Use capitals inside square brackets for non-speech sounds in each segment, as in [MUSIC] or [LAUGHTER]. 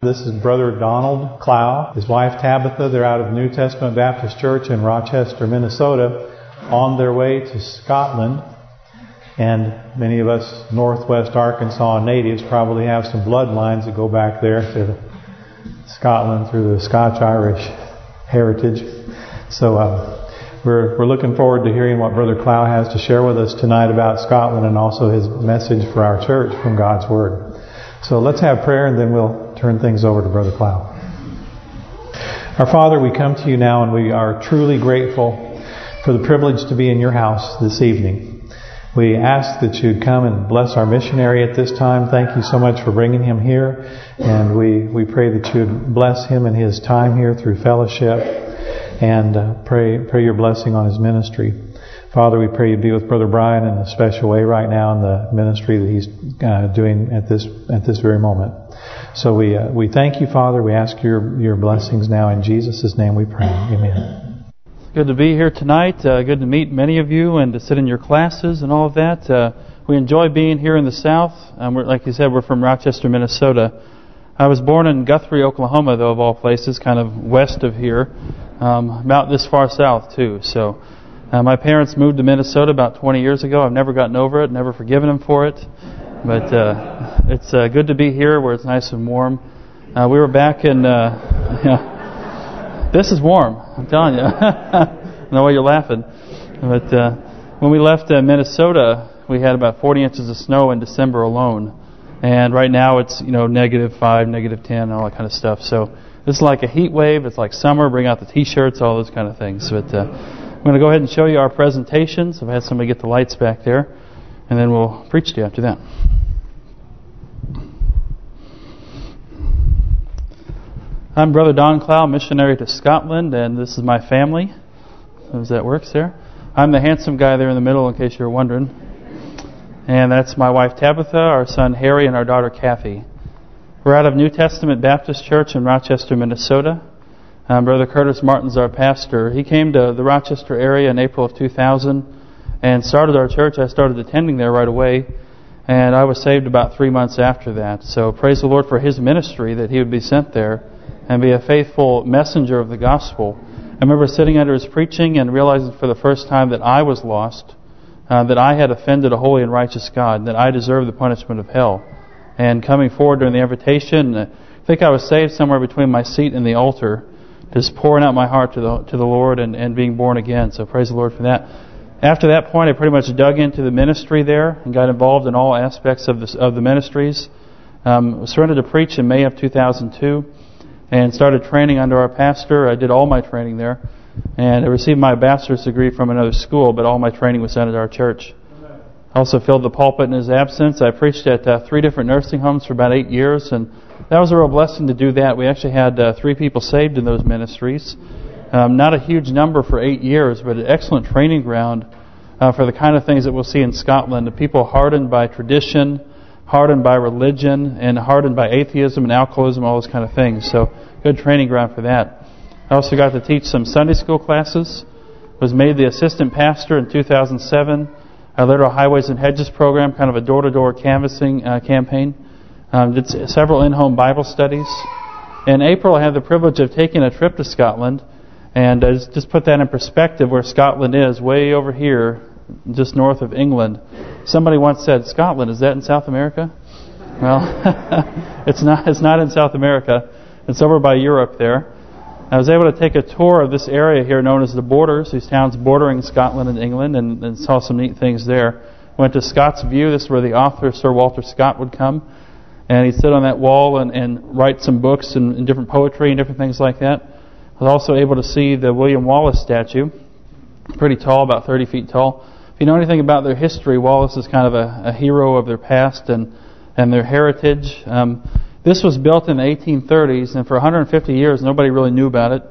This is Brother Donald Clow, his wife Tabitha. They're out of New Testament Baptist Church in Rochester, Minnesota, on their way to Scotland. And many of us Northwest Arkansas natives probably have some bloodlines that go back there to Scotland through the Scotch-Irish heritage. So uh, we're we're looking forward to hearing what Brother Clow has to share with us tonight about Scotland and also his message for our church from God's Word. So let's have prayer and then we'll turn things over to Brother Clow. Our Father, we come to you now and we are truly grateful for the privilege to be in your house this evening. We ask that you'd come and bless our missionary at this time. Thank you so much for bringing him here. And we, we pray that you'd bless him in his time here through fellowship. And uh, pray pray your blessing on his ministry. Father, we pray you be with Brother Brian in a special way right now in the ministry that he's uh, doing at this at this very moment. So we uh, we thank you, Father. We ask your your blessings now in Jesus' name. We pray. Amen. Good to be here tonight. Uh, good to meet many of you and to sit in your classes and all of that. Uh, we enjoy being here in the South. Um, like you said, we're from Rochester, Minnesota. I was born in Guthrie, Oklahoma, though of all places, kind of west of here, um, about this far south too. So. Uh, my parents moved to Minnesota about 20 years ago. I've never gotten over it, never forgiven them for it. But uh, it's uh, good to be here where it's nice and warm. Uh, we were back in... Uh, [LAUGHS] yeah, this is warm, I'm telling you. [LAUGHS] no way you're laughing. But uh, when we left uh, Minnesota, we had about 40 inches of snow in December alone. And right now it's, you know, negative 5, negative 10, and all that kind of stuff. So it's like a heat wave. It's like summer. Bring out the T-shirts, all those kind of things. But... Uh, I'm going to go ahead and show you our presentations. I've had somebody get the lights back there, and then we'll preach to you after that. I'm Brother Don Clow, missionary to Scotland, and this is my family. As that works there. I'm the handsome guy there in the middle, in case you're wondering. And that's my wife Tabitha, our son Harry, and our daughter Kathy. We're out of New Testament Baptist Church in Rochester, Minnesota. Um, Brother Curtis Martin's our pastor. He came to the Rochester area in April of 2000 and started our church. I started attending there right away, and I was saved about three months after that. So praise the Lord for his ministry that he would be sent there and be a faithful messenger of the gospel. I remember sitting under his preaching and realizing for the first time that I was lost, uh, that I had offended a holy and righteous God, that I deserved the punishment of hell. And coming forward during the invitation, I think I was saved somewhere between my seat and the altar just pouring out my heart to the to the Lord and, and being born again. So praise the Lord for that. After that point, I pretty much dug into the ministry there and got involved in all aspects of the, of the ministries. Um, surrendered to preach in May of 2002 and started training under our pastor. I did all my training there. And I received my bachelor's degree from another school, but all my training was done at our church. I also filled the pulpit in his absence. I preached at uh, three different nursing homes for about eight years and that was a real blessing to do that. We actually had uh, three people saved in those ministries. Um, not a huge number for eight years, but an excellent training ground uh, for the kind of things that we'll see in Scotland. The people hardened by tradition, hardened by religion, and hardened by atheism and alcoholism, all those kind of things. So good training ground for that. I also got to teach some Sunday school classes. Was made the assistant pastor in 2007. I led our Highways and Hedges program, kind of a door-to-door -door canvassing uh, campaign. Um, did several in-home Bible studies. In April, I had the privilege of taking a trip to Scotland, and uh, just put that in perspective where Scotland is, way over here, just north of England. Somebody once said, Scotland, is that in South America? Well, [LAUGHS] it's not It's not in South America. It's over by Europe there. I was able to take a tour of this area here known as the Borders, these towns bordering Scotland and England, and, and saw some neat things there. Went to Scott's View. This is where the author, Sir Walter Scott, would come and he'd sit on that wall and, and write some books and, and different poetry and different things like that. I was also able to see the William Wallace statue, pretty tall, about 30 feet tall. If you know anything about their history, Wallace is kind of a, a hero of their past and and their heritage. Um, this was built in the 1830s, and for 150 years, nobody really knew about it.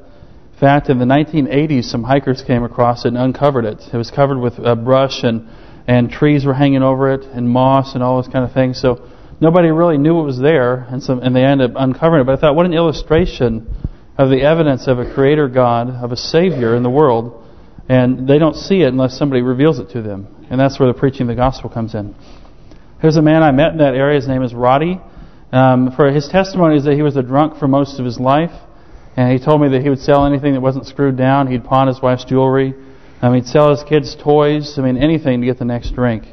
In fact, in the 1980s, some hikers came across it and uncovered it. It was covered with uh, brush and and trees were hanging over it and moss and all those kind of things. So nobody really knew it was there, and so and they ended up uncovering it. But I thought, what an illustration of the evidence of a creator God, of a Savior in the world, and they don't see it unless somebody reveals it to them. And that's where the preaching of the gospel comes in. Here's a man I met in that area. His name is Roddy. Um, for his testimony is that he was a drunk for most of his life, and he told me that he would sell anything that wasn't screwed down. He'd pawn his wife's jewelry. Um, he'd sell his kids' toys. I mean, anything to get the next drink.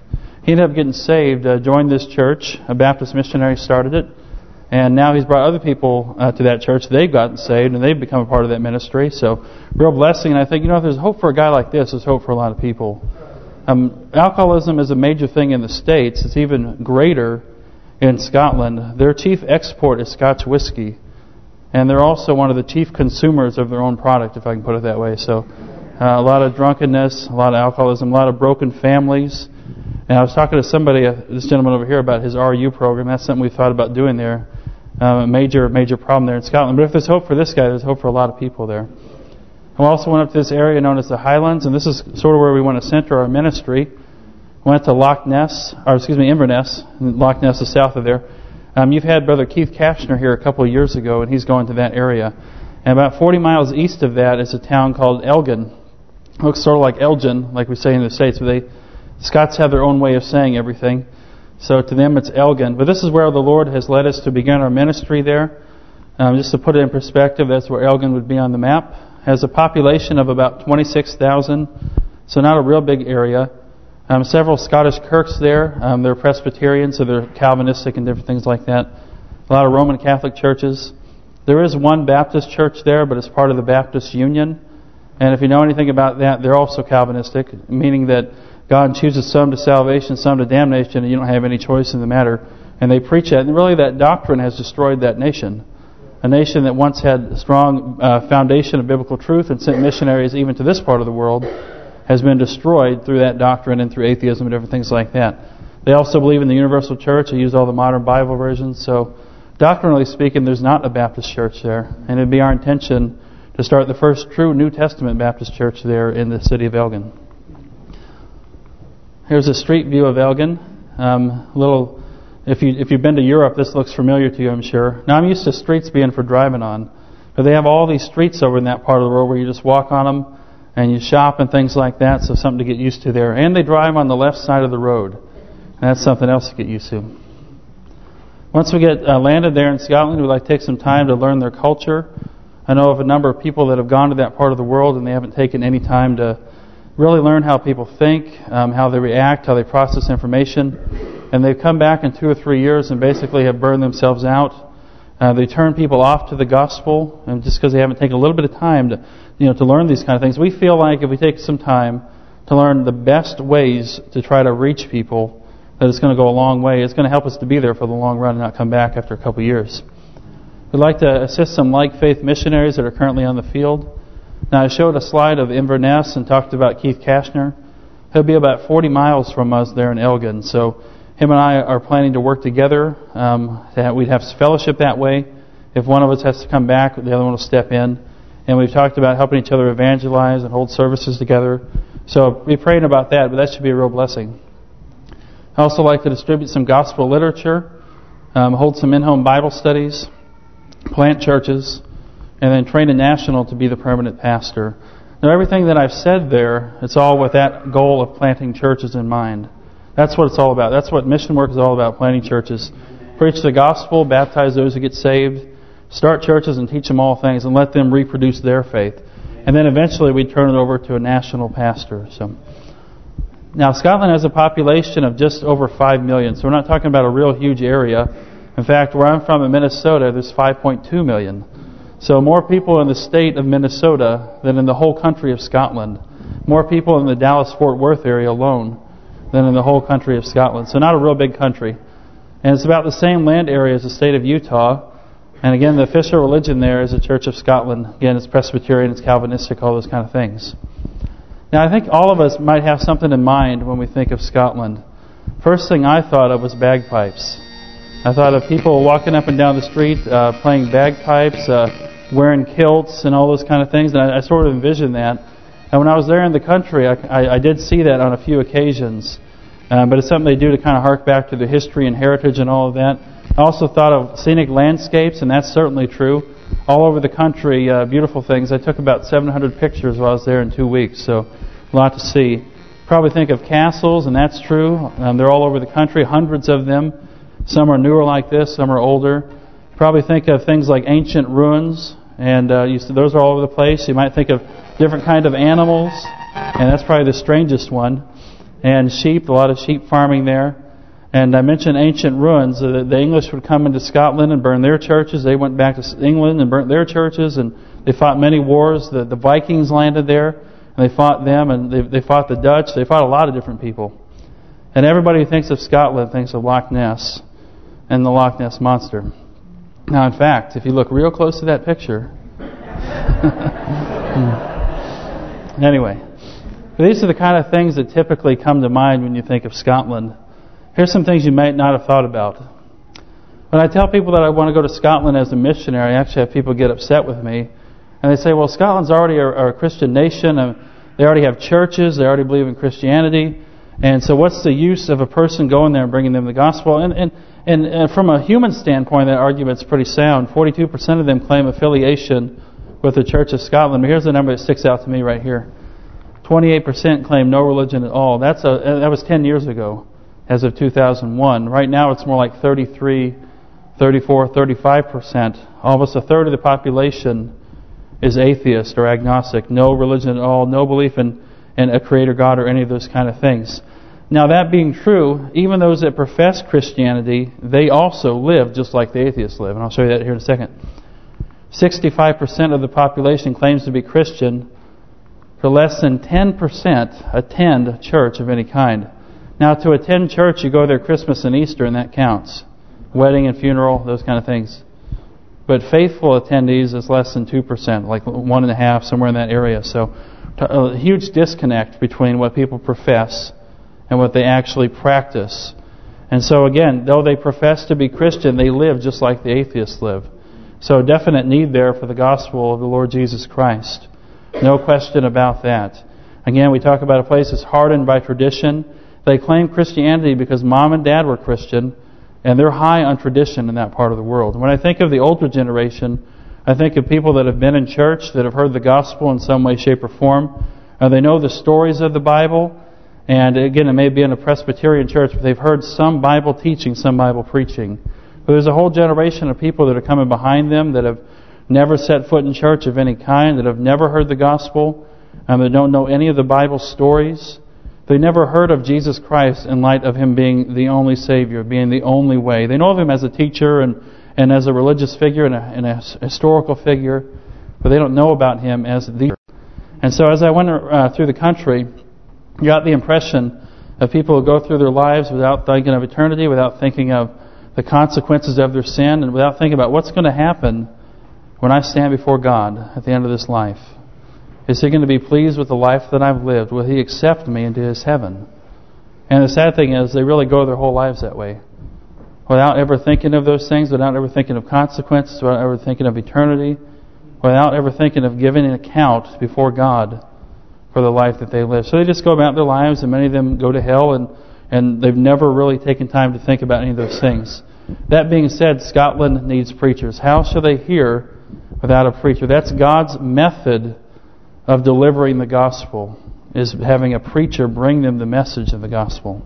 He ended up getting saved, uh, joined this church. A Baptist missionary started it. And now he's brought other people uh, to that church. They've gotten saved, and they've become a part of that ministry. So, real blessing. And I think, you know, if there's hope for a guy like this, there's hope for a lot of people. Um, alcoholism is a major thing in the States. It's even greater in Scotland. Their chief export is Scotch whiskey. And they're also one of the chief consumers of their own product, if I can put it that way. So uh, a lot of drunkenness, a lot of alcoholism, a lot of broken families. And I was talking to somebody, uh, this gentleman over here, about his RU program. That's something we thought about doing there. Um, a major, major problem there in Scotland. But if there's hope for this guy, there's hope for a lot of people there. We also went up to this area known as the Highlands, and this is sort of where we want to center our ministry. We Went to Loch Ness, or excuse me, Inverness. Loch Ness is south of there. Um, you've had Brother Keith Kashner here a couple of years ago, and he's going to that area. And about 40 miles east of that is a town called Elgin. It looks sort of like Elgin, like we say in the States, but they Scots have their own way of saying everything. So to them it's Elgin. But this is where the Lord has led us to begin our ministry there. Um, just to put it in perspective, that's where Elgin would be on the map has a population of about 26,000, so not a real big area. Um, several Scottish kirks there. Um, they're Presbyterian, so they're Calvinistic and different things like that. A lot of Roman Catholic churches. There is one Baptist church there, but it's part of the Baptist Union. And if you know anything about that, they're also Calvinistic, meaning that God chooses some to salvation, some to damnation, and you don't have any choice in the matter. And they preach that. And really that doctrine has destroyed that nation a nation that once had a strong uh, foundation of biblical truth and sent missionaries even to this part of the world, has been destroyed through that doctrine and through atheism and different things like that. They also believe in the universal church. They use all the modern Bible versions. So, doctrinally speaking, there's not a Baptist church there. And it'd be our intention to start the first true New Testament Baptist church there in the city of Elgin. Here's a street view of Elgin. Um, little if you if you've been to Europe, this looks familiar to you, I'm sure. Now I'm used to streets being for driving on, but they have all these streets over in that part of the world where you just walk on them and you shop and things like that. So something to get used to there. And they drive on the left side of the road, and that's something else to get used to. Once we get uh, landed there in Scotland, we'd like to take some time to learn their culture. I know of a number of people that have gone to that part of the world and they haven't taken any time to really learn how people think, um, how they react, how they process information and they've come back in two or three years and basically have burned themselves out. Uh, they turn people off to the gospel, and just because they haven't taken a little bit of time to, you know, to learn these kind of things, we feel like if we take some time to learn the best ways to try to reach people, that it's going to go a long way. It's going to help us to be there for the long run and not come back after a couple years. We'd like to assist some like faith missionaries that are currently on the field. Now, I showed a slide of Inverness and talked about Keith Kashner. He'll be about 40 miles from us there in Elgin, so him and I are planning to work together. Um, that we'd have fellowship that way. If one of us has to come back, the other one will step in. And we've talked about helping each other evangelize and hold services together. So be praying about that, but that should be a real blessing. I also like to distribute some gospel literature, um, hold some in-home Bible studies, plant churches, and then train a national to be the permanent pastor. Now everything that I've said there, it's all with that goal of planting churches in mind. That's what it's all about. That's what mission work is all about, planting churches. Preach the gospel, baptize those who get saved, start churches and teach them all things, and let them reproduce their faith. And then eventually we turn it over to a national pastor. So, Now, Scotland has a population of just over 5 million, so we're not talking about a real huge area. In fact, where I'm from in Minnesota, there's 5.2 million. So more people in the state of Minnesota than in the whole country of Scotland. More people in the Dallas-Fort Worth area alone than in the whole country of Scotland. So not a real big country. And it's about the same land area as the state of Utah. And again, the official religion there is the Church of Scotland. Again, it's Presbyterian, it's Calvinistic, all those kind of things. Now, I think all of us might have something in mind when we think of Scotland. First thing I thought of was bagpipes. I thought of people walking up and down the street uh, playing bagpipes, uh, wearing kilts and all those kind of things. And I, I sort of envisioned that. And when I was there in the country, I, I, I did see that on a few occasions. Um, but it's something they do to kind of hark back to the history and heritage and all of that. I also thought of scenic landscapes, and that's certainly true. All over the country, uh, beautiful things. I took about 700 pictures while I was there in two weeks, so a lot to see. Probably think of castles, and that's true. Um, they're all over the country, hundreds of them. Some are newer like this, some are older. Probably think of things like ancient ruins, and uh, you those are all over the place. You might think of different kind of animals, and that's probably the strangest one. And sheep, a lot of sheep farming there. And I mentioned ancient ruins. The, the English would come into Scotland and burn their churches. They went back to England and burnt their churches, and they fought many wars. The, the Vikings landed there, and they fought them, and they, they fought the Dutch. They fought a lot of different people. And everybody who thinks of Scotland thinks of Loch Ness and the Loch Ness Monster. Now, in fact, if you look real close to that picture... [LAUGHS] anyway, these are the kind of things that typically come to mind when you think of Scotland. Here's some things you might not have thought about. When I tell people that I want to go to Scotland as a missionary, I actually have people get upset with me. And they say, well, Scotland's already a, a Christian nation. And they already have churches. They already believe in Christianity. And so what's the use of a person going there and bringing them the gospel? And, and and uh, from a human standpoint, that argument's pretty sound. 42% of them claim affiliation with the Church of Scotland. But here's the number that sticks out to me right here. 28% claim no religion at all. That's a uh, That was 10 years ago, as of 2001. Right now, it's more like 33, 34, 35%. Almost a third of the population is atheist or agnostic. No religion at all. No belief in, in a creator God or any of those kind of things. Now that being true, even those that profess Christianity, they also live just like the atheists live. And I'll show you that here in a second. 65% of the population claims to be Christian. For less than 10% attend church of any kind. Now to attend church, you go there Christmas and Easter and that counts. Wedding and funeral, those kind of things. But faithful attendees is less than 2%, like one and a half, somewhere in that area. So a huge disconnect between what people profess and what they actually practice. And so again, though they profess to be Christian, they live just like the atheists live. So definite need there for the gospel of the Lord Jesus Christ. No question about that. Again, we talk about a place that's hardened by tradition. They claim Christianity because mom and dad were Christian, and they're high on tradition in that part of the world. When I think of the older generation, I think of people that have been in church, that have heard the gospel in some way, shape, or form. Uh, they know the stories of the Bible. And again, it may be in a Presbyterian church, but they've heard some Bible teaching, some Bible preaching. But there's a whole generation of people that are coming behind them that have never set foot in church of any kind, that have never heard the gospel, and that don't know any of the Bible stories. They never heard of Jesus Christ in light of Him being the only Savior, being the only way. They know of Him as a teacher and, and as a religious figure and a, and a historical figure, but they don't know about Him as the... And so as I went uh, through the country, got the impression of people who go through their lives without thinking of eternity, without thinking of the consequences of their sin, and without thinking about what's going to happen when I stand before God at the end of this life. Is He going to be pleased with the life that I've lived? Will He accept me into His heaven? And the sad thing is, they really go their whole lives that way. Without ever thinking of those things, without ever thinking of consequences, without ever thinking of eternity, without ever thinking of giving an account before God for the life that they live. So they just go about their lives, and many of them go to hell, and and they've never really taken time to think about any of those things. That being said, Scotland needs preachers. How shall they hear without a preacher? That's God's method of delivering the gospel, is having a preacher bring them the message of the gospel.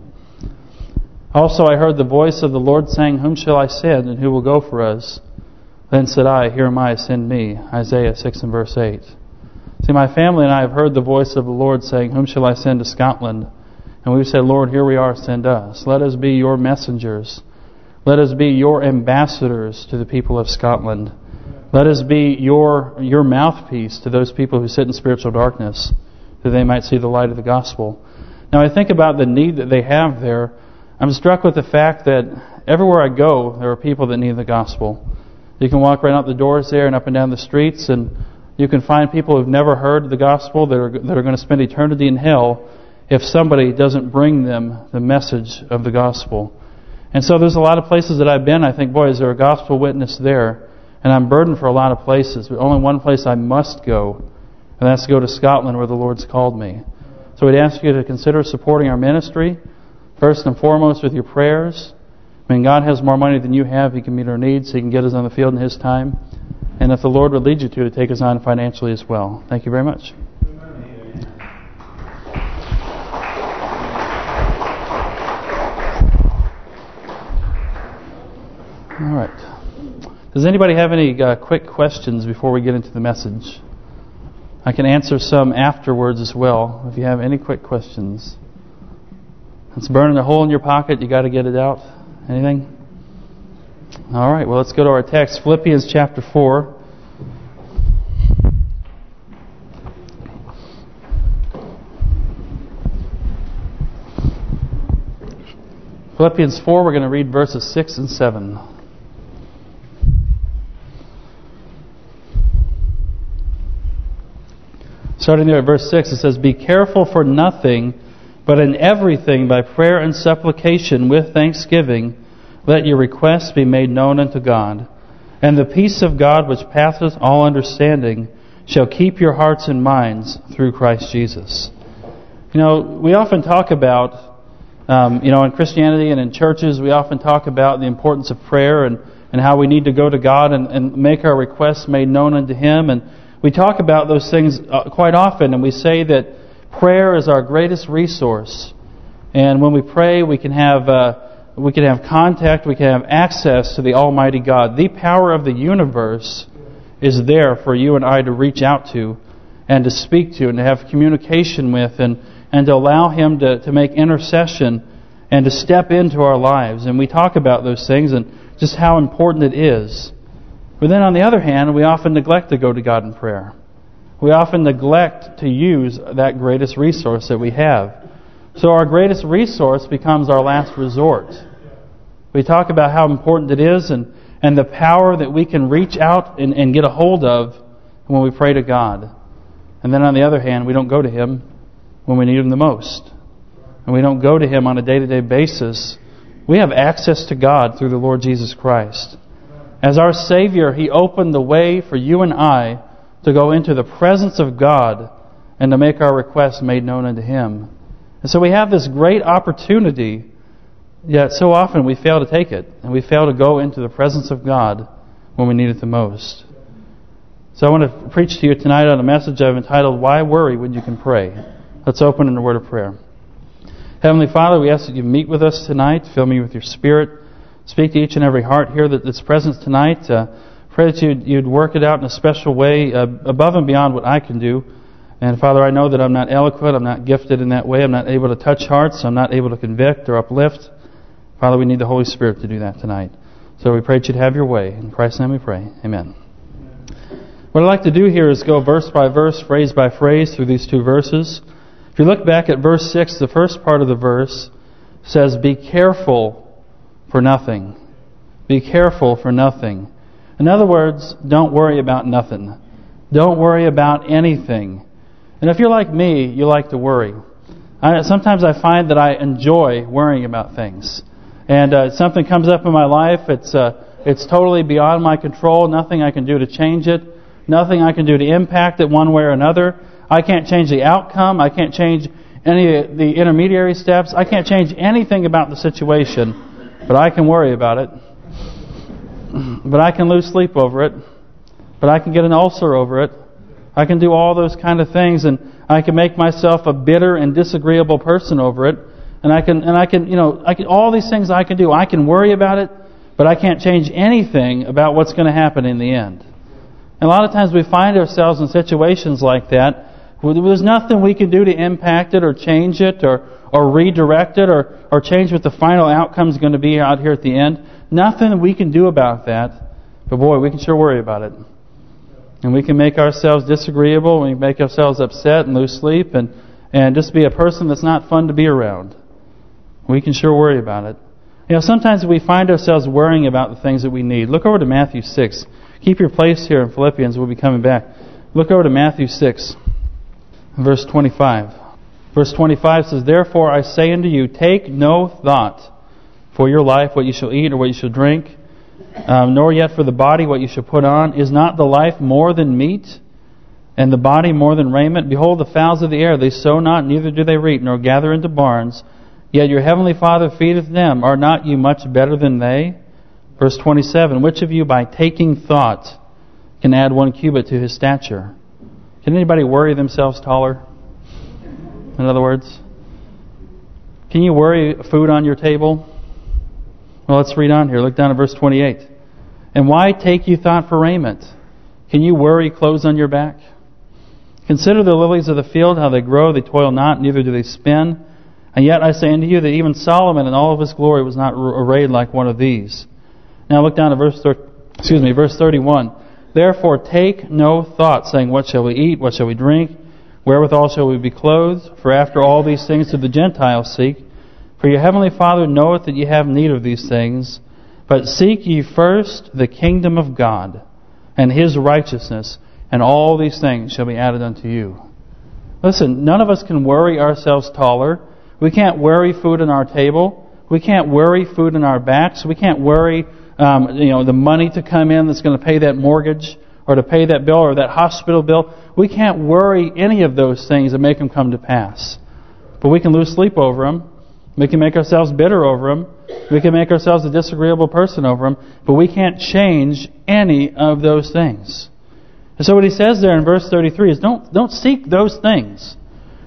Also I heard the voice of the Lord saying, Whom shall I send, and who will go for us? Then said I, Here am I, send me. Isaiah 6 and verse 8. See, my family and I have heard the voice of the Lord saying, Whom shall I send to Scotland? And we've said, Lord, here we are, send us. Let us be your messengers. Let us be your ambassadors to the people of Scotland. Let us be your your mouthpiece to those people who sit in spiritual darkness, that they might see the light of the gospel. Now, I think about the need that they have there. I'm struck with the fact that everywhere I go, there are people that need the gospel. You can walk right out the doors there and up and down the streets, and you can find people who've never heard the gospel that are that are going to spend eternity in hell if somebody doesn't bring them the message of the gospel. And so there's a lot of places that I've been, I think, boy, is there a gospel witness there? And I'm burdened for a lot of places, but only one place I must go, and that's to go to Scotland where the Lord's called me. So we'd ask you to consider supporting our ministry, first and foremost with your prayers. I mean, God has more money than you have. He can meet our needs. He can get us on the field in His time and if the Lord would lead you to, to take us on financially as well. Thank you very much. All right. Does anybody have any uh, quick questions before we get into the message? I can answer some afterwards as well if you have any quick questions. It's burning a hole in your pocket. You got to get it out. Anything? All right. Well, let's go to our text, Philippians chapter 4. Philippians 4, we're going to read verses 6 and 7. Starting there at verse 6, it says, Be careful for nothing, but in everything by prayer and supplication with thanksgiving, let your requests be made known unto God. And the peace of God which passeth all understanding shall keep your hearts and minds through Christ Jesus. You know, we often talk about, um, you know, in Christianity and in churches, we often talk about the importance of prayer and, and how we need to go to God and, and make our requests made known unto Him. And we talk about those things uh, quite often, and we say that prayer is our greatest resource. And when we pray, we can have uh, we can have contact, we can have access to the Almighty God. The power of the universe is there for you and I to reach out to and to speak to and to have communication with and, and to allow Him to, to make intercession and to step into our lives. And we talk about those things and just how important it is. But then on the other hand, we often neglect to go to God in prayer. We often neglect to use that greatest resource that we have. So our greatest resource becomes our last resort. We talk about how important it is and, and the power that we can reach out and, and get a hold of when we pray to God. And then on the other hand, we don't go to Him when we need Him the most. And we don't go to Him on a day-to-day -day basis. We have access to God through the Lord Jesus Christ. As our Savior, He opened the way for you and I to go into the presence of God and to make our requests made known unto Him. And so we have this great opportunity, yet so often we fail to take it. And we fail to go into the presence of God when we need it the most. So I want to preach to you tonight on a message I've entitled, Why Worry When You Can Pray? Let's open in a word of prayer. Heavenly Father, we ask that you meet with us tonight. Fill me with your Spirit. Speak to each and every heart here that that's present tonight. Uh, pray that you'd, you'd, work it out in a special way uh, above and beyond what I can do. And Father, I know that I'm not eloquent, I'm not gifted in that way, I'm not able to touch hearts, I'm not able to convict or uplift. Father, we need the Holy Spirit to do that tonight. So we pray that you'd have your way. In Christ's name we pray. Amen. What I'd like to do here is go verse by verse, phrase by phrase through these two verses. If you look back at verse 6, the first part of the verse says, Be careful for nothing. Be careful for nothing. In other words, don't worry about nothing. Don't worry about anything. And if you're like me, you like to worry. I, sometimes I find that I enjoy worrying about things. And uh, something comes up in my life, it's uh, it's totally beyond my control, nothing I can do to change it, nothing I can do to impact it one way or another. I can't change the outcome, I can't change any of the intermediary steps, I can't change anything about the situation. But I can worry about it. But I can lose sleep over it. But I can get an ulcer over it. I can do all those kind of things, and I can make myself a bitter and disagreeable person over it. And I can, and I can, you know, I can all these things I can do. I can worry about it, but I can't change anything about what's going to happen in the end. And a lot of times we find ourselves in situations like that where there's nothing we can do to impact it or change it or, or redirect it or, or change what the final outcome is going to be out here at the end. Nothing we can do about that. But boy, we can sure worry about it. And we can make ourselves disagreeable. We can make ourselves upset and lose sleep and, and just be a person that's not fun to be around. We can sure worry about it. You know, sometimes we find ourselves worrying about the things that we need. Look over to Matthew 6. Keep your place here in Philippians. We'll be coming back. Look over to Matthew 6 verse 25. Verse 25 says, Therefore I say unto you, take no thought for your life, what you shall eat or what you shall drink, um, nor yet for the body what you shall put on. Is not the life more than meat, and the body more than raiment? Behold the fowls of the air, they sow not, neither do they reap, nor gather into barns, yet your heavenly Father feedeth them. Are not you much better than they? Verse 27, Which of you by taking thought can add one cubit to his stature? Can anybody worry themselves taller? In other words, can you worry food on your table? Well, let's read on here. Look down at verse 28. And why take you thought for raiment? Can you worry clothes on your back? Consider the lilies of the field, how they grow, they toil not, neither do they spin. And yet I say unto you that even Solomon in all of his glory was not arrayed like one of these. Now look down to verse excuse me, verse 31. Therefore take no thought, saying, What shall we eat? What shall we drink? Wherewithal shall we be clothed? For after all these things do the Gentiles seek. For your heavenly Father knoweth that ye have need of these things. But seek ye first the kingdom of God and His righteousness, and all these things shall be added unto you. Listen, none of us can worry ourselves taller. We can't worry food on our table. We can't worry food in our backs. We can't worry, um, you know, the money to come in that's going to pay that mortgage or to pay that bill or that hospital bill. We can't worry any of those things and make them come to pass. But we can lose sleep over them. We can make ourselves bitter over them. We can make ourselves a disagreeable person over them. But we can't change any of those things. And so what he says there in verse 33 is don't don't seek those things.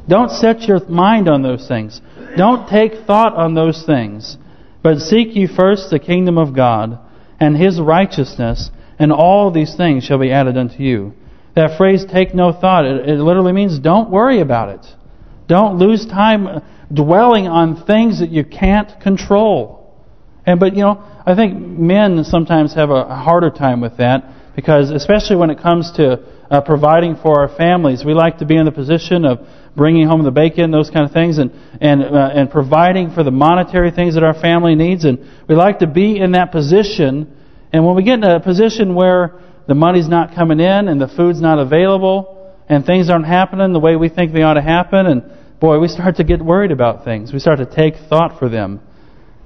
Don't set your mind on those things. Don't take thought on those things. But seek ye first the kingdom of God and His righteousness, and all these things shall be added unto you. That phrase, take no thought, it, it literally means don't worry about it. Don't lose time dwelling on things that you can't control. And But, you know, I think men sometimes have a harder time with that because especially when it comes to uh, providing for our families, we like to be in the position of bringing home the bacon, those kind of things, and and uh, and providing for the monetary things that our family needs. And we like to be in that position. And when we get in a position where the money's not coming in and the food's not available and things aren't happening the way we think they ought to happen, and boy, we start to get worried about things. We start to take thought for them.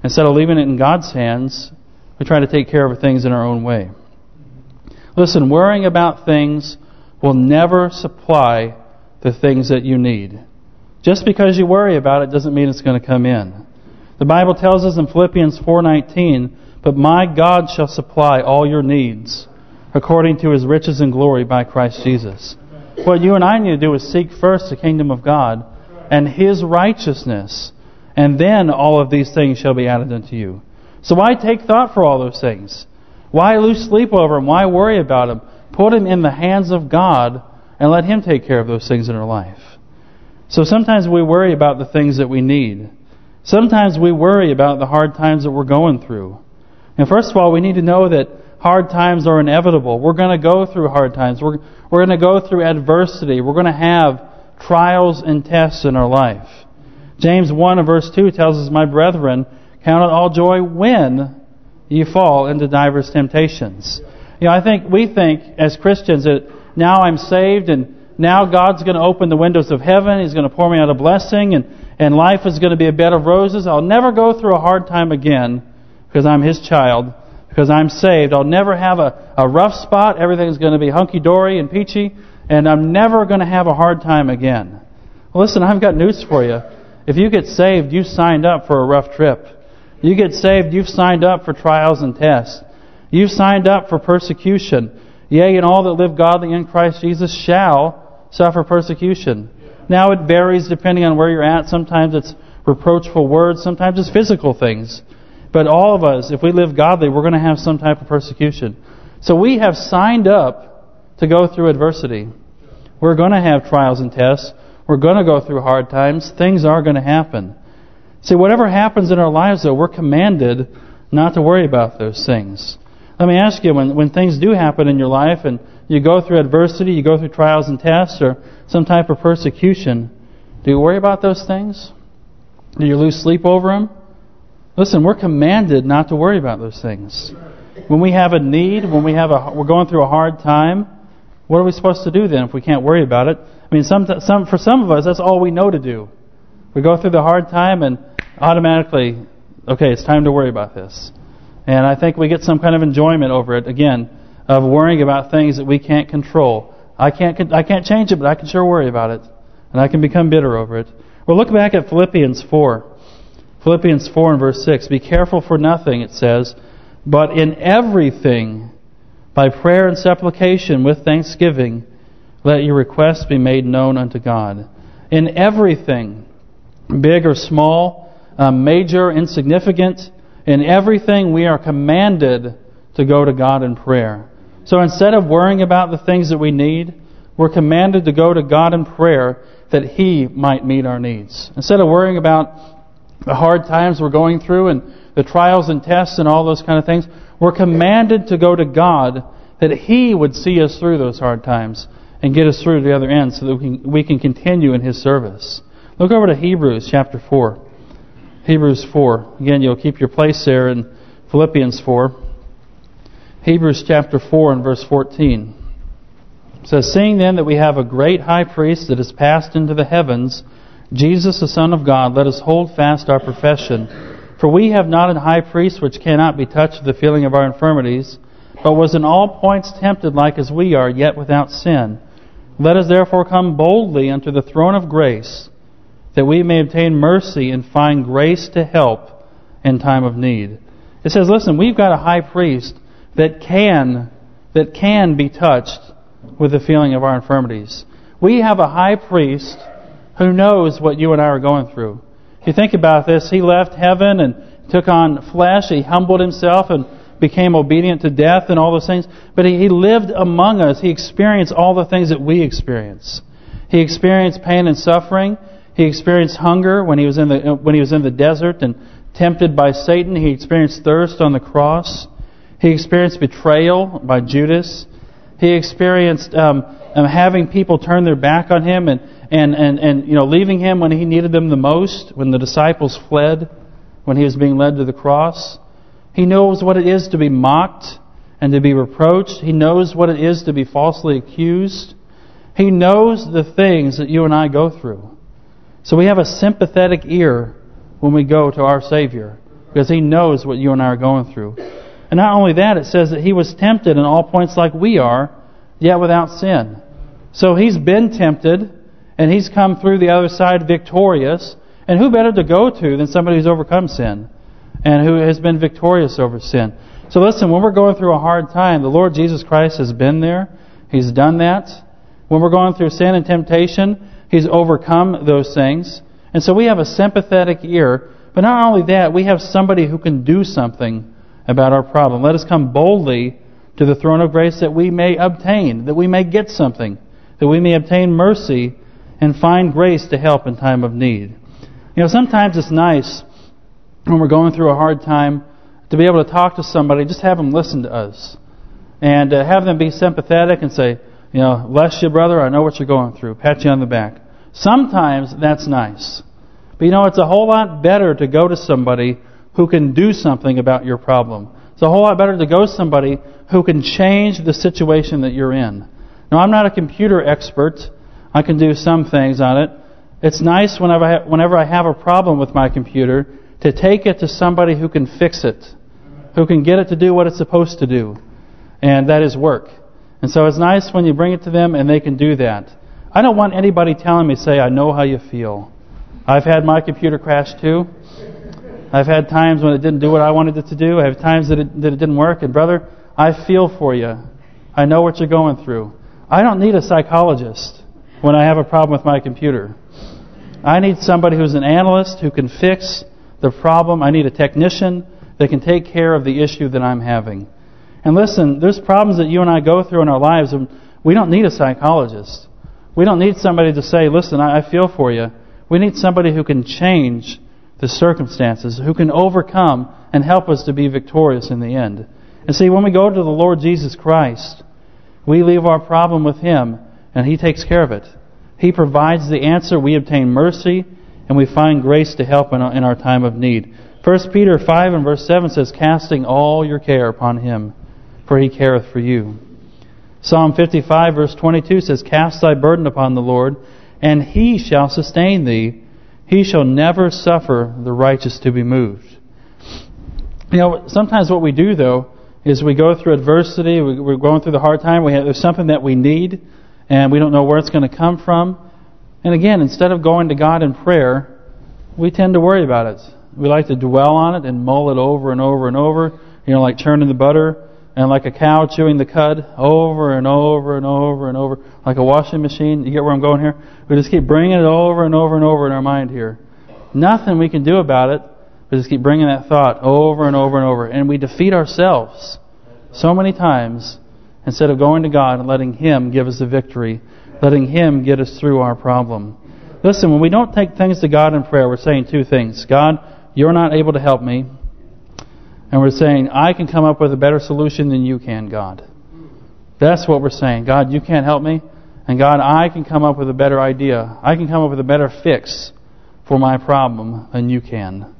Instead of leaving it in God's hands, we try to take care of things in our own way. Listen, worrying about things will never supply the things that you need. Just because you worry about it doesn't mean it's going to come in. The Bible tells us in Philippians 4.19, But my God shall supply all your needs according to His riches and glory by Christ Jesus. What you and I need to do is seek first the kingdom of God and His righteousness, and then all of these things shall be added unto you. So why take thought for all those things? Why lose sleep over them? Why worry about them? Put them in the hands of God and let Him take care of those things in our life. So sometimes we worry about the things that we need. Sometimes we worry about the hard times that we're going through. And first of all, we need to know that hard times are inevitable. We're going to go through hard times. We're we're going to go through adversity. We're going to have trials and tests in our life. James 1 and verse 2 tells us, My brethren, count it all joy when you fall into diverse temptations. You know, I think we think as Christians that now I'm saved and now God's going to open the windows of heaven. He's going to pour me out a blessing and, and life is going to be a bed of roses. I'll never go through a hard time again because I'm His child, because I'm saved. I'll never have a, a rough spot. Everything's going to be hunky-dory and peachy and I'm never going to have a hard time again. Well, listen, I've got news for you. If you get saved, you signed up for a rough trip. You get saved, you've signed up for trials and tests. You've signed up for persecution. Yea, and all that live godly in Christ Jesus shall suffer persecution. Now it varies depending on where you're at. Sometimes it's reproachful words. Sometimes it's physical things. But all of us, if we live godly, we're going to have some type of persecution. So we have signed up to go through adversity. We're going to have trials and tests. We're going to go through hard times. Things are going to happen. See, whatever happens in our lives, though, we're commanded not to worry about those things. Let me ask you, when when things do happen in your life and you go through adversity, you go through trials and tests or some type of persecution, do you worry about those things? Do you lose sleep over them? Listen, we're commanded not to worry about those things. When we have a need, when we have a we're going through a hard time, what are we supposed to do then if we can't worry about it? I mean, some some for some of us, that's all we know to do. We go through the hard time and automatically, okay, it's time to worry about this. And I think we get some kind of enjoyment over it, again, of worrying about things that we can't control. I can't I can't change it, but I can sure worry about it. And I can become bitter over it. Well, look back at Philippians 4. Philippians 4 and verse 6. Be careful for nothing, it says, but in everything, by prayer and supplication with thanksgiving, let your requests be made known unto God. In everything, big or small, uh, major, insignificant, in everything we are commanded to go to God in prayer. So instead of worrying about the things that we need, we're commanded to go to God in prayer that He might meet our needs. Instead of worrying about the hard times we're going through and the trials and tests and all those kind of things, we're commanded to go to God that He would see us through those hard times and get us through to the other end so that we can, we can continue in His service. Look over to Hebrews chapter 4. Hebrews 4. Again, you'll keep your place there in Philippians 4. Hebrews chapter 4 and verse 14. It says, Seeing then that we have a great high priest that is passed into the heavens, Jesus the Son of God, let us hold fast our profession. For we have not an high priest which cannot be touched with the feeling of our infirmities, but was in all points tempted like as we are, yet without sin. Let us therefore come boldly unto the throne of grace, that we may obtain mercy and find grace to help in time of need. It says, listen, we've got a high priest that can that can be touched with the feeling of our infirmities. We have a high priest who knows what you and I are going through. If you think about this, he left heaven and took on flesh. He humbled himself and became obedient to death and all those things. But he, he lived among us. He experienced all the things that we experience. He experienced pain and suffering. He experienced hunger when he was in the when he was in the desert and tempted by Satan. He experienced thirst on the cross. He experienced betrayal by Judas. He experienced um, um, having people turn their back on him and, and, and, and you know leaving him when he needed them the most, when the disciples fled, when he was being led to the cross. He knows what it is to be mocked and to be reproached. He knows what it is to be falsely accused. He knows the things that you and I go through. So we have a sympathetic ear when we go to our Savior because He knows what you and I are going through. And not only that, it says that He was tempted in all points like we are, yet without sin. So He's been tempted, and He's come through the other side victorious. And who better to go to than somebody who's overcome sin and who has been victorious over sin? So listen, when we're going through a hard time, the Lord Jesus Christ has been there. He's done that. When we're going through sin and temptation, He's overcome those things. And so we have a sympathetic ear. But not only that, we have somebody who can do something about our problem. Let us come boldly to the throne of grace that we may obtain, that we may get something, that we may obtain mercy and find grace to help in time of need. You know, sometimes it's nice when we're going through a hard time to be able to talk to somebody, just have them listen to us. And uh, have them be sympathetic and say, you know, bless you, brother, I know what you're going through. Pat you on the back. Sometimes that's nice. But you know, it's a whole lot better to go to somebody who can do something about your problem. It's a whole lot better to go to somebody who can change the situation that you're in. Now, I'm not a computer expert. I can do some things on it. It's nice whenever I, whenever I have a problem with my computer to take it to somebody who can fix it, who can get it to do what it's supposed to do, and that is work. And so it's nice when you bring it to them and they can do that. I don't want anybody telling me, say, I know how you feel. I've had my computer crash too. I've had times when it didn't do what I wanted it to do. I have times that it, that it didn't work. And brother, I feel for you. I know what you're going through. I don't need a psychologist when I have a problem with my computer. I need somebody who's an analyst who can fix the problem. I need a technician that can take care of the issue that I'm having. And listen, there's problems that you and I go through in our lives, and we don't need a psychologist. We don't need somebody to say, listen, I feel for you. We need somebody who can change the circumstances, who can overcome and help us to be victorious in the end. And see, when we go to the Lord Jesus Christ, we leave our problem with Him, and He takes care of it. He provides the answer, we obtain mercy, and we find grace to help in our, time of need. 1 Peter 5 and verse 7 says, Casting all your care upon Him, for He careth for you. Psalm 55 verse 22 says, Cast thy burden upon the Lord, and He shall sustain thee. He shall never suffer the righteous to be moved. You know, sometimes what we do, though, is we go through adversity, we're going through the hard time, we have, there's something that we need, and we don't know where it's going to come from. And again, instead of going to God in prayer, we tend to worry about it. We like to dwell on it and mull it over and over and over, you know, like churning the butter and like a cow chewing the cud over and over and over and over, like a washing machine. You get where I'm going here? We just keep bringing it over and over and over in our mind here. Nothing we can do about it. We just keep bringing that thought over and over and over. And we defeat ourselves so many times instead of going to God and letting Him give us the victory, letting Him get us through our problem. Listen, when we don't take things to God in prayer, we're saying two things. God, you're not able to help me. And we're saying, I can come up with a better solution than you can, God. That's what we're saying. God, you can't help me. And God, I can come up with a better idea. I can come up with a better fix for my problem than you can.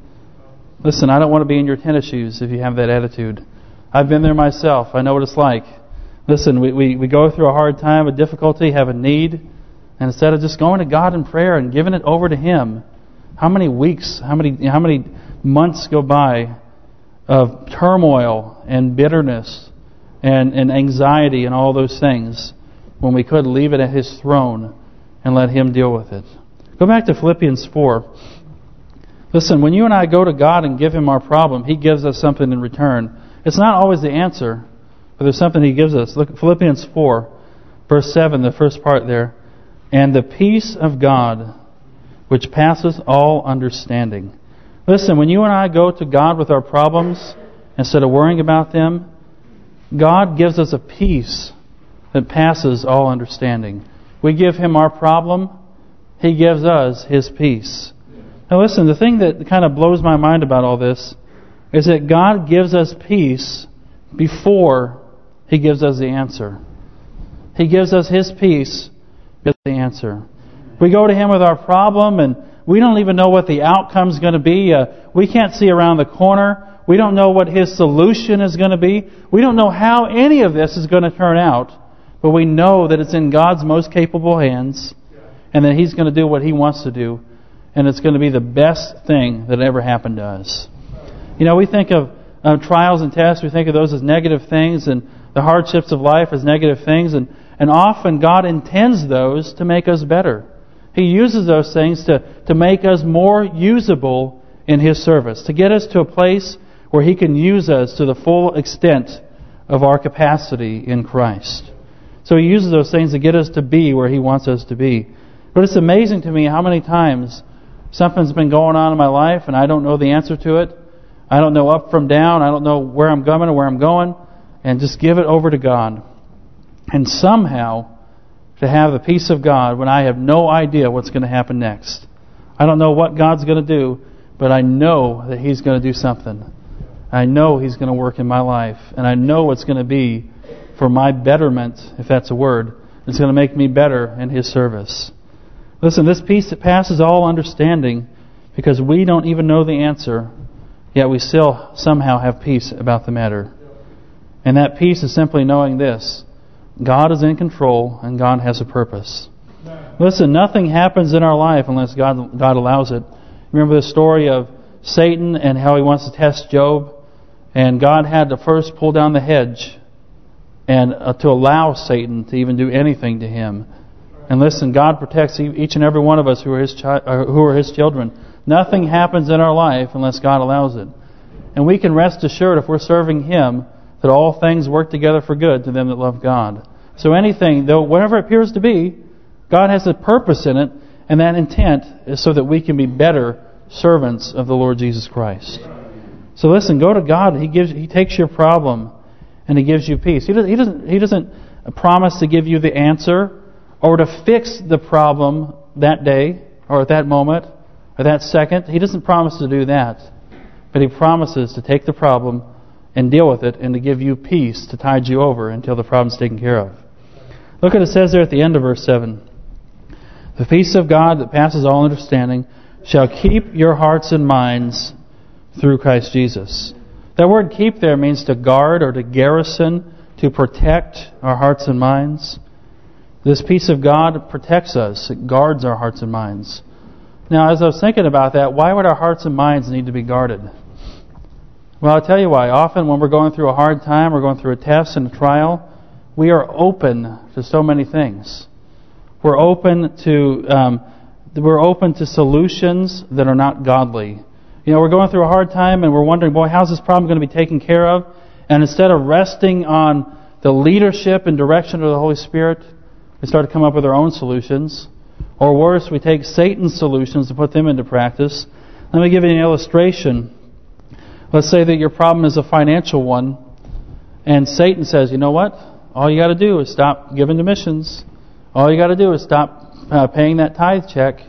Listen, I don't want to be in your tennis shoes if you have that attitude. I've been there myself. I know what it's like. Listen, we, we, we go through a hard time, a difficulty, have a need, and instead of just going to God in prayer and giving it over to Him, how many weeks, how many how many months go by of turmoil and bitterness and, and anxiety and all those things when we could leave it at His throne and let Him deal with it. Go back to Philippians 4. Listen, when you and I go to God and give Him our problem, He gives us something in return. It's not always the answer, but there's something He gives us. Look at Philippians 4, verse 7, the first part there. And the peace of God, which passes all understanding. Listen, when you and I go to God with our problems, instead of worrying about them, God gives us a peace that passes all understanding. We give Him our problem, He gives us His peace. Now listen, the thing that kind of blows my mind about all this is that God gives us peace before He gives us the answer. He gives us His peace as the answer. We go to Him with our problem and we don't even know what the outcome is going to be. Uh, we can't see around the corner. We don't know what His solution is going to be. We don't know how any of this is going to turn out. But we know that it's in God's most capable hands and that He's going to do what He wants to do. And it's going to be the best thing that ever happened to us. You know, we think of uh, trials and tests, we think of those as negative things and the hardships of life as negative things. And, and often God intends those to make us better. He uses those things to, to make us more usable in His service, to get us to a place where He can use us to the full extent of our capacity in Christ. So He uses those things to get us to be where He wants us to be. But it's amazing to me how many times something's been going on in my life and I don't know the answer to it. I don't know up from down. I don't know where I'm going or where I'm going. And just give it over to God. And somehow to have the peace of God when I have no idea what's going to happen next. I don't know what God's going to do, but I know that He's going to do something. I know He's going to work in my life. And I know it's going to be for my betterment, if that's a word. It's going to make me better in His service. Listen, this peace that passes all understanding, because we don't even know the answer, yet we still somehow have peace about the matter. And that peace is simply knowing this. God is in control and God has a purpose. Listen, nothing happens in our life unless God God allows it. Remember the story of Satan and how he wants to test Job? And God had to first pull down the hedge and uh, to allow Satan to even do anything to him. And listen, God protects each and every one of us who are His uh, who are His children. Nothing happens in our life unless God allows it. And we can rest assured if we're serving Him that all things work together for good to them that love God. So anything, though whatever it appears to be, God has a purpose in it, and that intent is so that we can be better servants of the Lord Jesus Christ. So listen, go to God. He gives, He takes your problem, and He gives you peace. He doesn't, He doesn't, He doesn't promise to give you the answer or to fix the problem that day, or at that moment, or that second. He doesn't promise to do that, but He promises to take the problem and deal with it and to give you peace to tide you over until the problem's taken care of. Look what it says there at the end of verse 7. The peace of God that passes all understanding shall keep your hearts and minds through Christ Jesus. That word keep there means to guard or to garrison, to protect our hearts and minds. This peace of God protects us. It guards our hearts and minds. Now, as I was thinking about that, why would our hearts and minds need to be guarded? Well, I'll tell you why. Often when we're going through a hard time, we're going through a test and a trial, we are open to so many things. We're open to um, we're open to solutions that are not godly. You know, we're going through a hard time and we're wondering, boy, how's this problem going to be taken care of? And instead of resting on the leadership and direction of the Holy Spirit, we start to come up with our own solutions. Or worse, we take Satan's solutions and put them into practice. Let me give you an illustration. Let's say that your problem is a financial one, And Satan says, you know what? All you got to do is stop giving to missions. All you got to do is stop uh, paying that tithe check.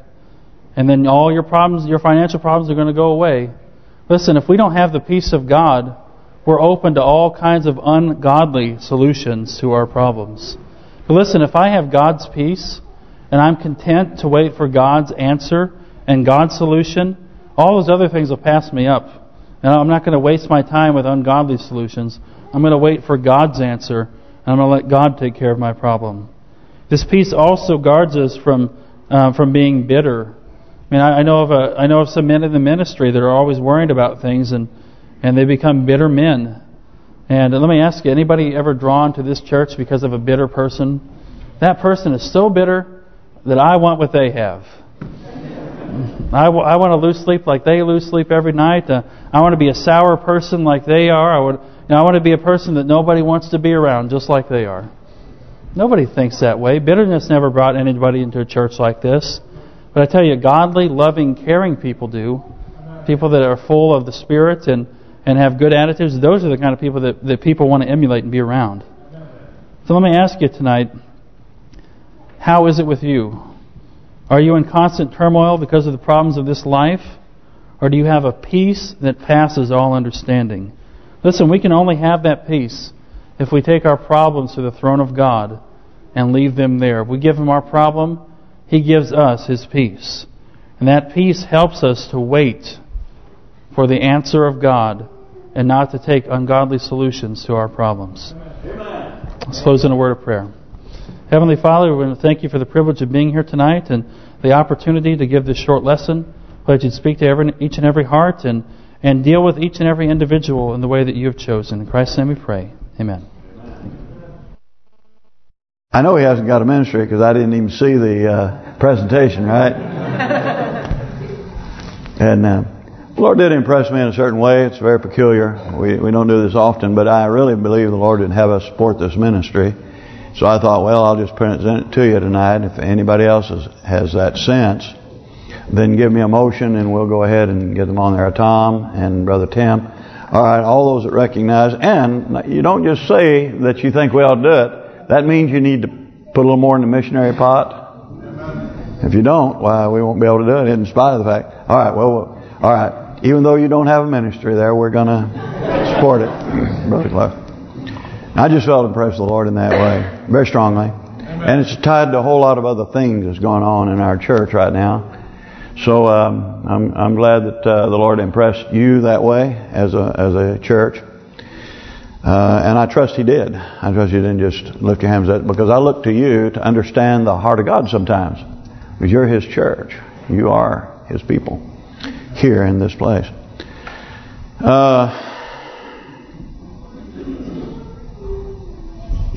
And then all your problems, your financial problems are going to go away. Listen, if we don't have the peace of God, we're open to all kinds of ungodly solutions to our problems. But listen, if I have God's peace and I'm content to wait for God's answer and God's solution, all those other things will pass me up. And I'm not going to waste my time with ungodly solutions. I'm going to wait for God's answer, and I'm going to let God take care of my problem. This peace also guards us from uh, from being bitter. I mean, I, I know of a I know of some men in the ministry that are always worried about things, and and they become bitter men. And let me ask you, anybody ever drawn to this church because of a bitter person? That person is so bitter that I want what they have. I, I want to lose sleep like they lose sleep every night. Uh, I want to be a sour person like they are. I would, you know, I want to be a person that nobody wants to be around just like they are. Nobody thinks that way. Bitterness never brought anybody into a church like this. But I tell you, godly, loving, caring people do. People that are full of the Spirit and, and have good attitudes, those are the kind of people that, that people want to emulate and be around. So let me ask you tonight, how is it with you? Are you in constant turmoil because of the problems of this life? Or do you have a peace that passes all understanding? Listen, we can only have that peace if we take our problems to the throne of God and leave them there. If we give Him our problem, He gives us His peace. And that peace helps us to wait for the answer of God and not to take ungodly solutions to our problems. Amen. Let's close in a word of prayer. Heavenly Father, we want to thank you for the privilege of being here tonight and the opportunity to give this short lesson. Pray that you'd speak to every, each and every heart and, and deal with each and every individual in the way that you have chosen. In Christ's name we pray. Amen. I know he hasn't got a ministry because I didn't even see the uh, presentation, right? [LAUGHS] and uh, the Lord did impress me in a certain way. It's very peculiar. We we don't do this often, but I really believe the Lord didn't have us support this ministry. So I thought, well, I'll just present it to you tonight. If anybody else has, has that sense, then give me a motion and we'll go ahead and get them on there. Tom and Brother Tim. All right, all those that recognize. And you don't just say that you think we ought to do it. That means you need to put a little more in the missionary pot. If you don't, why, we won't be able to do it in spite of the fact. All right, well, all right. Even though you don't have a ministry there, we're going to support it, Brother Cliff. I just felt impressed with the Lord in that way, very strongly. Amen. And it's tied to a whole lot of other things that's going on in our church right now. So um, I'm I'm glad that uh, the Lord impressed you that way as a as a church. Uh, and I trust He did. I trust you didn't just lift your hands up because I look to you to understand the heart of God sometimes. Because you're His church. You are His people here in this place. Uh,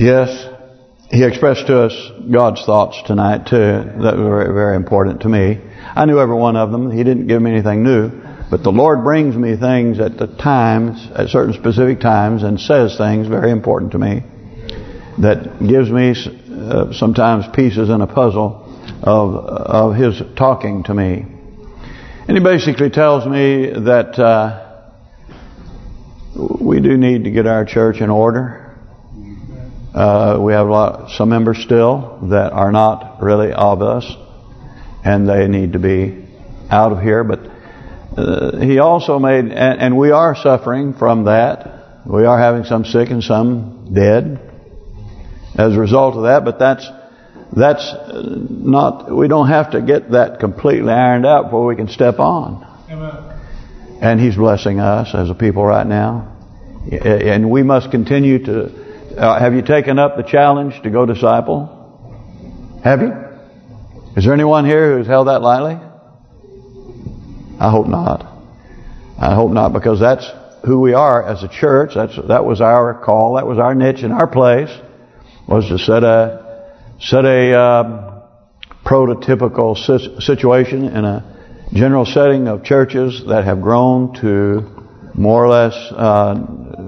Yes, he expressed to us God's thoughts tonight too. That were very, very important to me. I knew every one of them. He didn't give me anything new. But the Lord brings me things at the times, at certain specific times, and says things very important to me. That gives me uh, sometimes pieces in a puzzle of of His talking to me. And He basically tells me that uh, we do need to get our church in order uh, we have a lot, some members still that are not really of us, and they need to be out of here. But uh, he also made, and, and, we are suffering from that. We are having some sick and some dead as a result of that. But that's that's not. We don't have to get that completely ironed out before we can step on. Amen. And He's blessing us as a people right now, and we must continue to uh, have you taken up the challenge to go disciple? Have you? Is there anyone here who's held that lightly? I hope not. I hope not because that's who we are as a church. That's That was our call. That was our niche and our place was to set a set a uh, prototypical situation in a general setting of churches that have grown to more or less uh,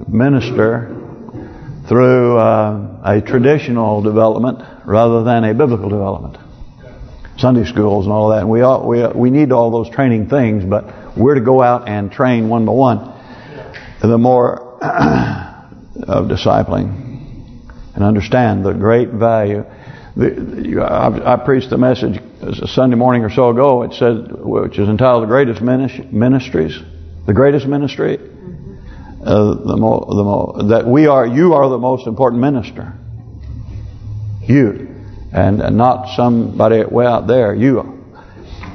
minister through uh, a traditional development rather than a biblical development. Sunday schools and all that. And we all, we we need all those training things, but we're to go out and train one by one. The more [CLEARS THROAT] of discipling and understand the great value. The, I, I preached the message a Sunday morning or so ago. It said, which is entitled "The Greatest Ministries," the greatest ministry. Uh, the mo the mo that we are, you are the most important minister. You, and, and not somebody way out there. You,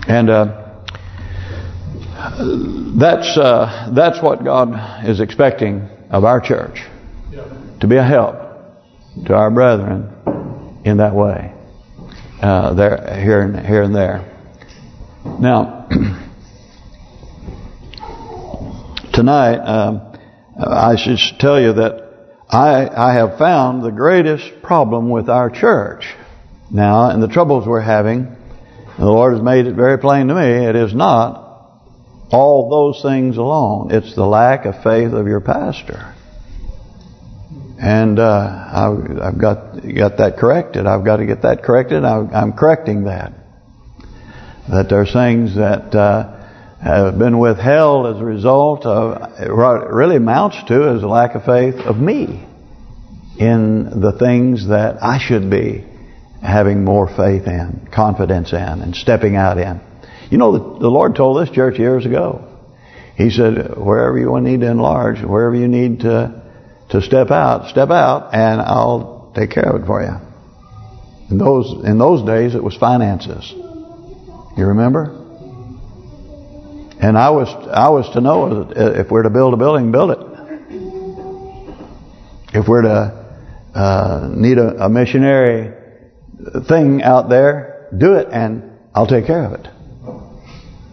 and uh, that's uh, that's what God is expecting of our church, to be a help to our brethren in that way, uh, there, here and here and there. Now, [CLEARS THROAT] tonight, um, I should tell you that I I have found the greatest problem with our church now, and the troubles we're having. The Lord has made it very plain to me. It is not all those things alone. It's the lack of faith of your pastor. And uh, I, have got got that corrected. I've got to get that corrected. I'm, I'm correcting that. That there's things that uh, have been withheld as a result of what it really amounts to is a lack of faith of me in the things that I should be having more faith in, confidence in, and stepping out in. You know, the, the Lord told this church years ago. He said, wherever you need to enlarge, wherever you need to to step out, step out, and I'll take care of it for you. In those in those days, it was finances. You remember? And I was I was to know if we're to build a building, build it. If we're to uh, need a, a missionary thing out there, do it, and I'll take care of it.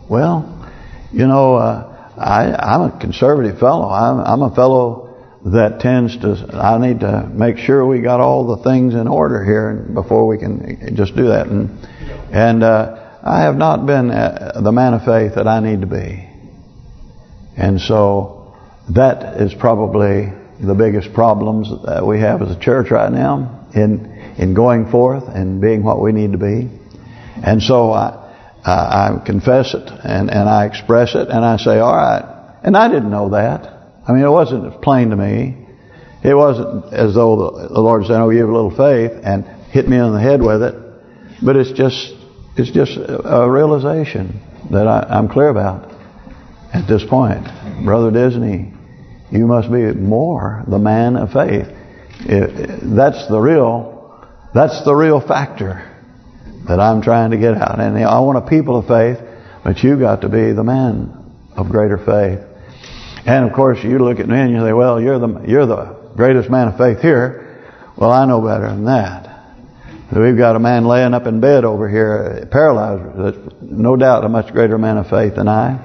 Well, you know, uh, I, I'm a conservative fellow. I'm, I'm a fellow that tends to, I need to make sure we got all the things in order here before we can just do that. And and uh, I have not been uh, the man of faith that I need to be. And so that is probably the biggest problems that we have as a church right now in in going forth and being what we need to be. And so I I, I confess it and, and I express it and I say, all right. And I didn't know that. I mean, it wasn't as plain to me. It wasn't as though the, the Lord said, oh, you have a little faith and hit me on the head with it. But it's just it's just a realization that I, am clear about at this point. Brother Disney, you must be more the man of faith. It, that's the real that's the real factor that I'm trying to get out. And I want a people of faith, but you got to be the man of greater faith. And of course, you look at me and you say, "Well, you're the you're the greatest man of faith here." Well, I know better than that. We've got a man laying up in bed over here, paralyzed. That's no doubt a much greater man of faith than I.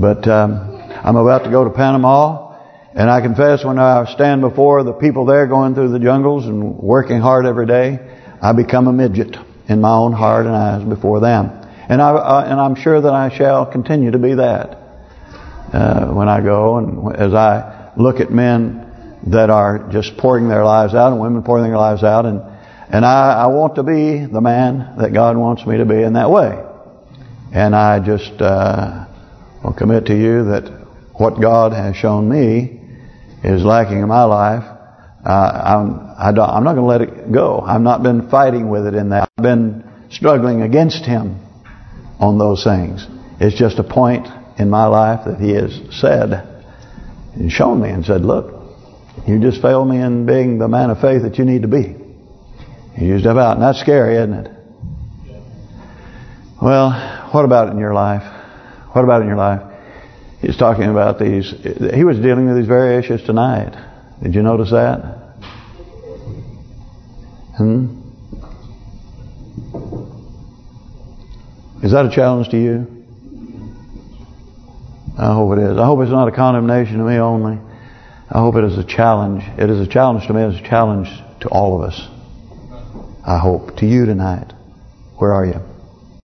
But um, I'm about to go to Panama, and I confess when I stand before the people there going through the jungles and working hard every day, I become a midget in my own heart and eyes before them. And I uh, and I'm sure that I shall continue to be that uh, when I go and as I look at men that are just pouring their lives out and women pouring their lives out and and I, I want to be the man that God wants me to be in that way. And I just uh, will commit to you that what God has shown me is lacking in my life. Uh, I'm I don't, I'm not going to let it go. I've not been fighting with it in that. I've been struggling against Him on those things. It's just a point in my life that He has said and shown me and said, look, you just failed me in being the man of faith that you need to be. You step out. That's scary, isn't it? Well, what about in your life? What about in your life? He's talking about these. He was dealing with these very issues tonight. Did you notice that? Hmm? Is that a challenge to you? I hope it is. I hope it's not a condemnation to me only. I hope it is a challenge. It is a challenge to me. It's a challenge to all of us. I hope. To you tonight. Where are you?